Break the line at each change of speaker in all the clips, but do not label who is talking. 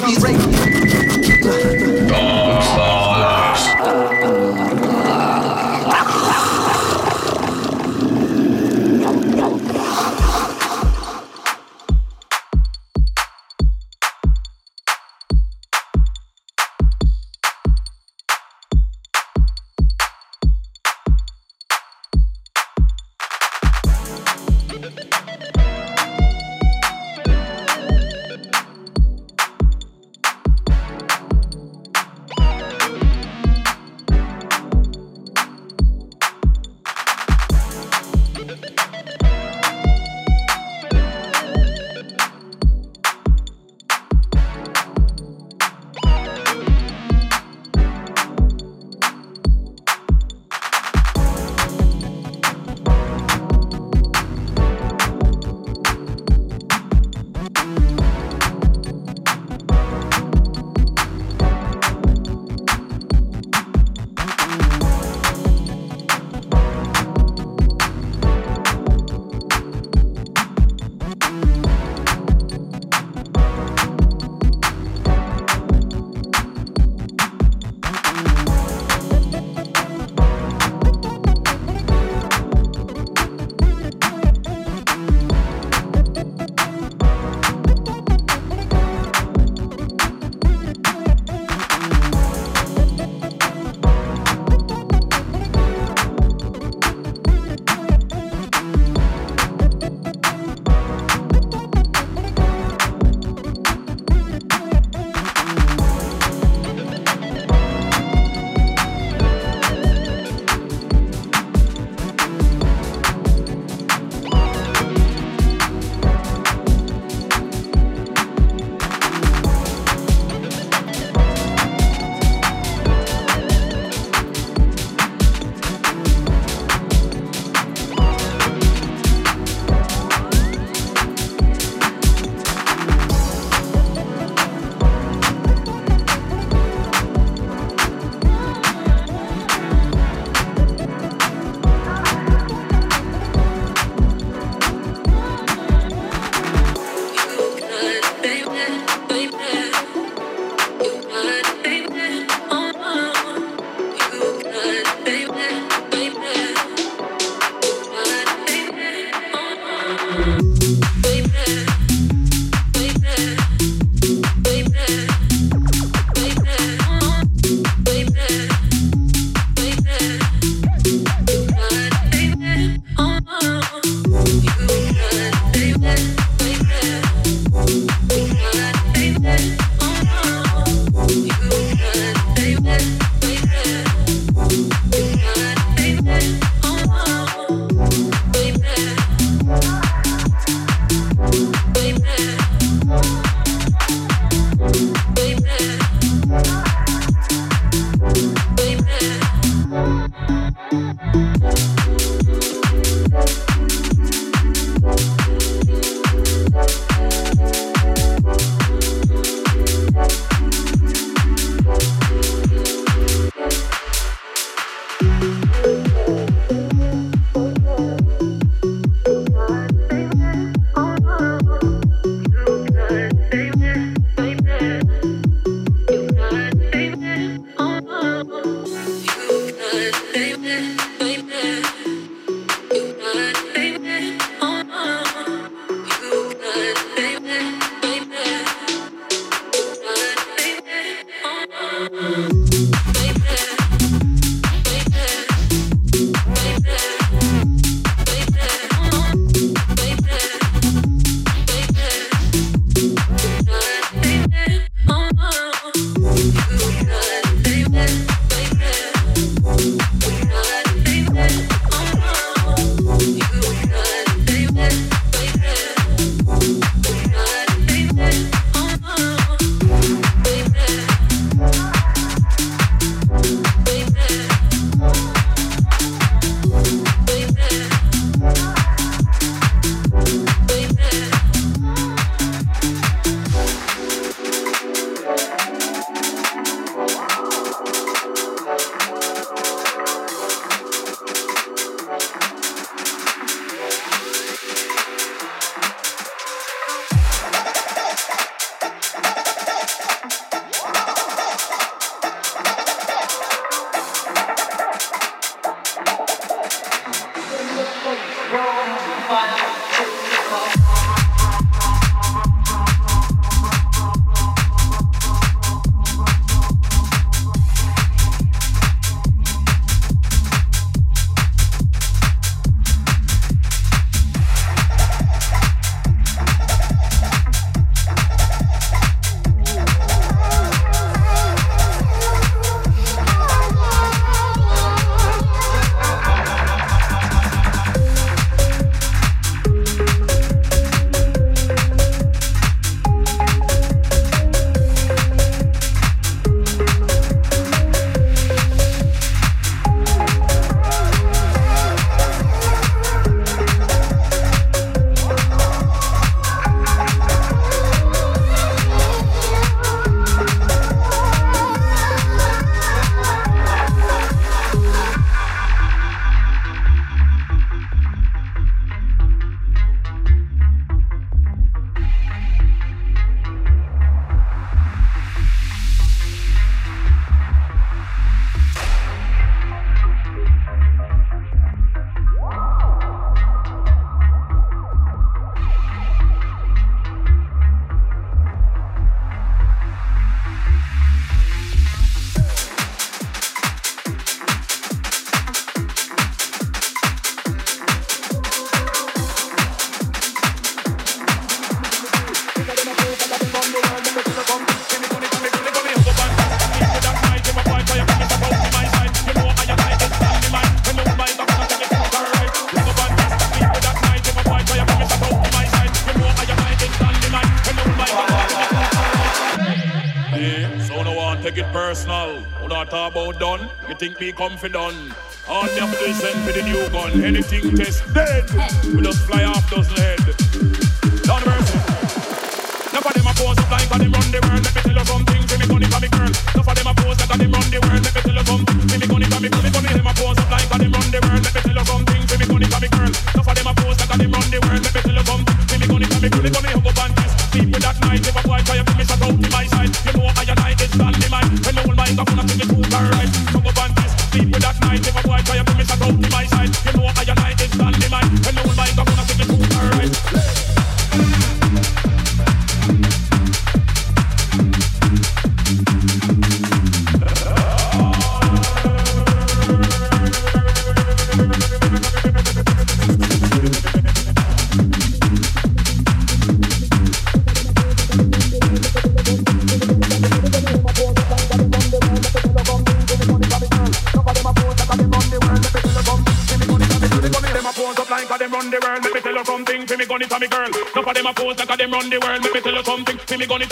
break these. Be confident. for done. All them listen for the new gun. Anything test dead. We just fly off those legs.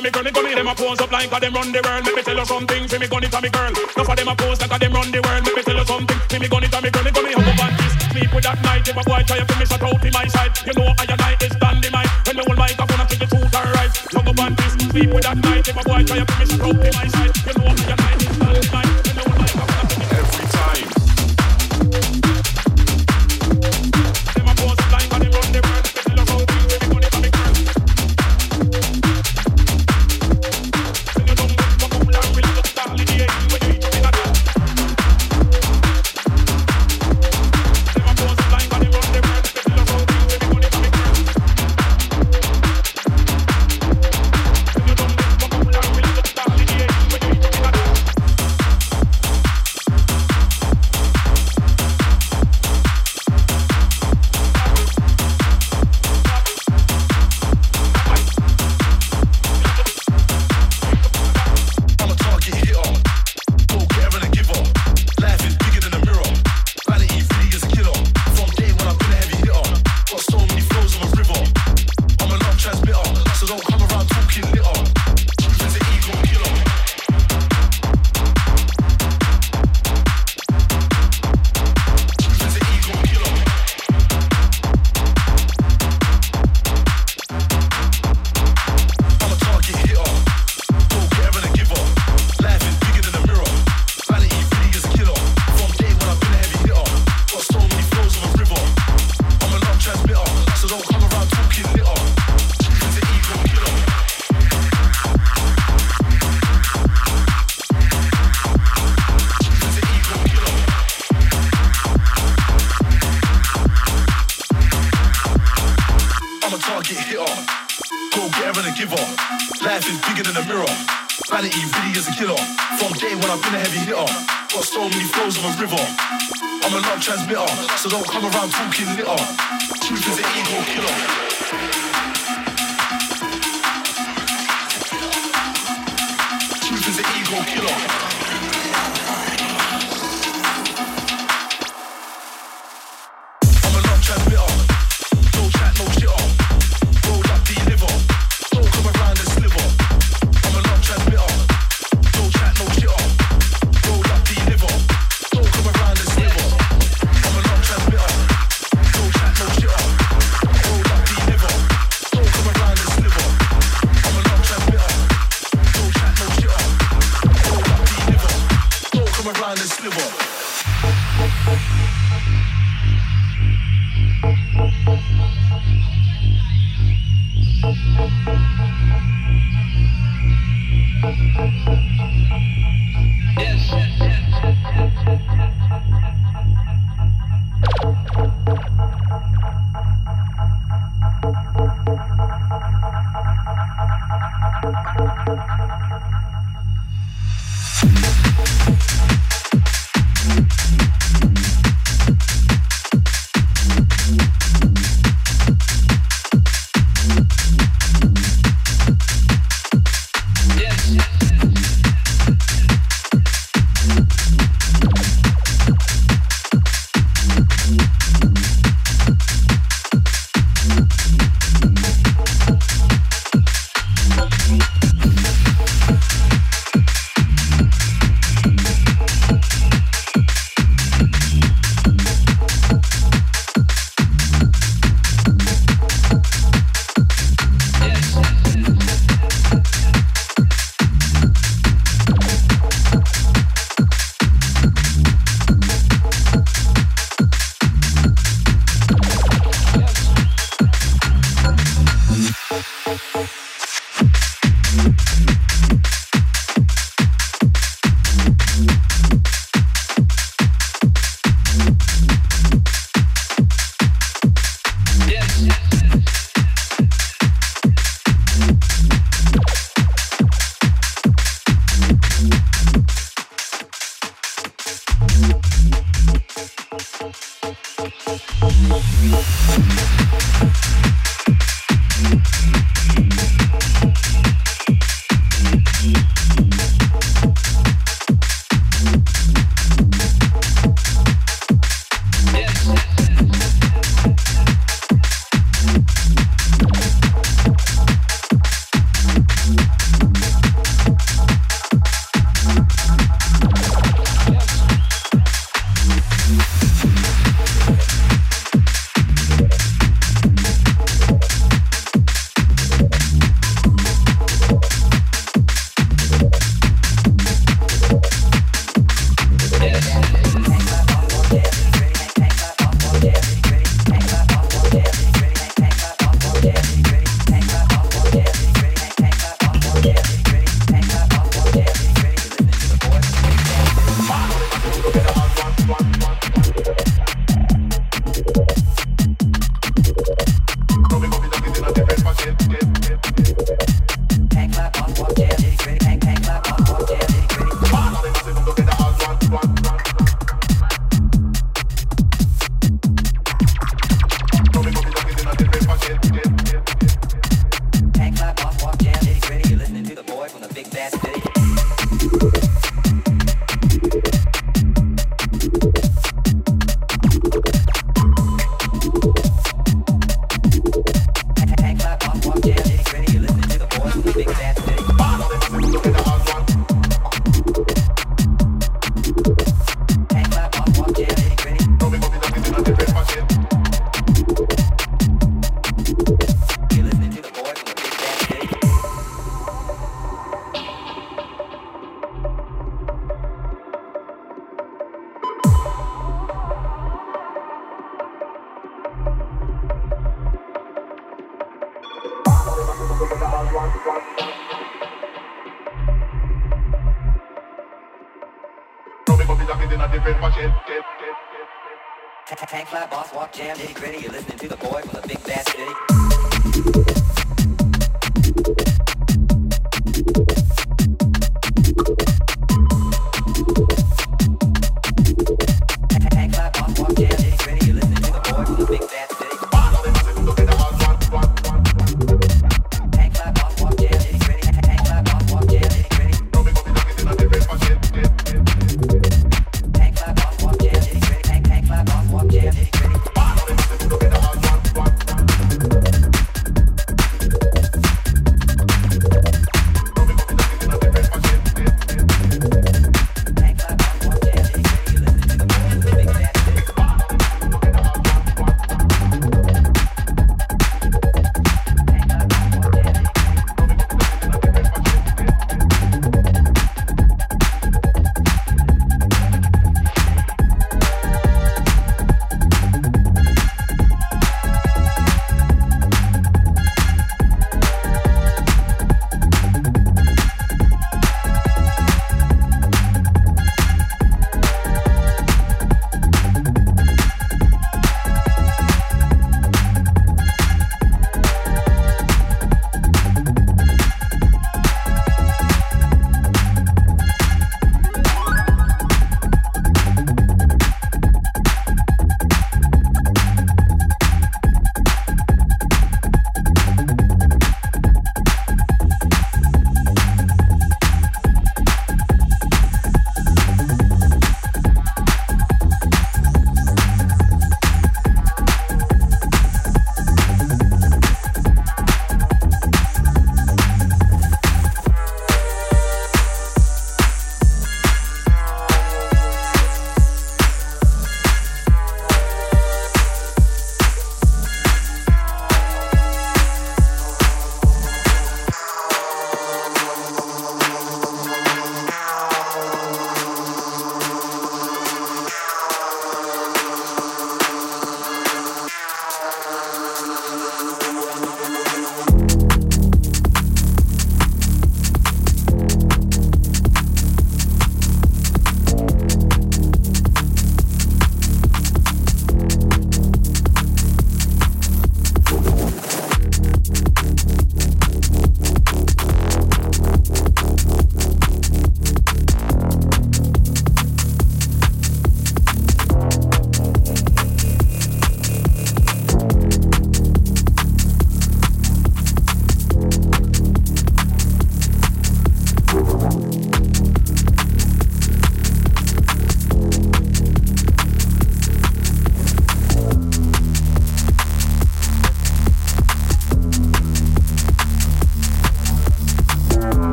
and me girl, me, to me, them a pose up like a them run the world. Let me tell you something, see me gun it me girl. No for them a pose like a them run the world. Let me tell you something, see me gun it me girl, me, hug up and kiss. Sleep with that night, if a boy try to me shut out in my side. You know I and night is standing my. When the hold my cup on, I take the truth and rise. Hug up and kiss. Sleep with that night, if a boy try to me
target hit her. Go get and give her. Life is bigger than a mirror. Vanity really is a killer. From day one, I've been a heavy hitter. Got so many flows of a river. I'm a love transmitter, so don't come around talking litter. Truth is an ego killer. Truth is an ego killer.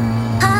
Oh.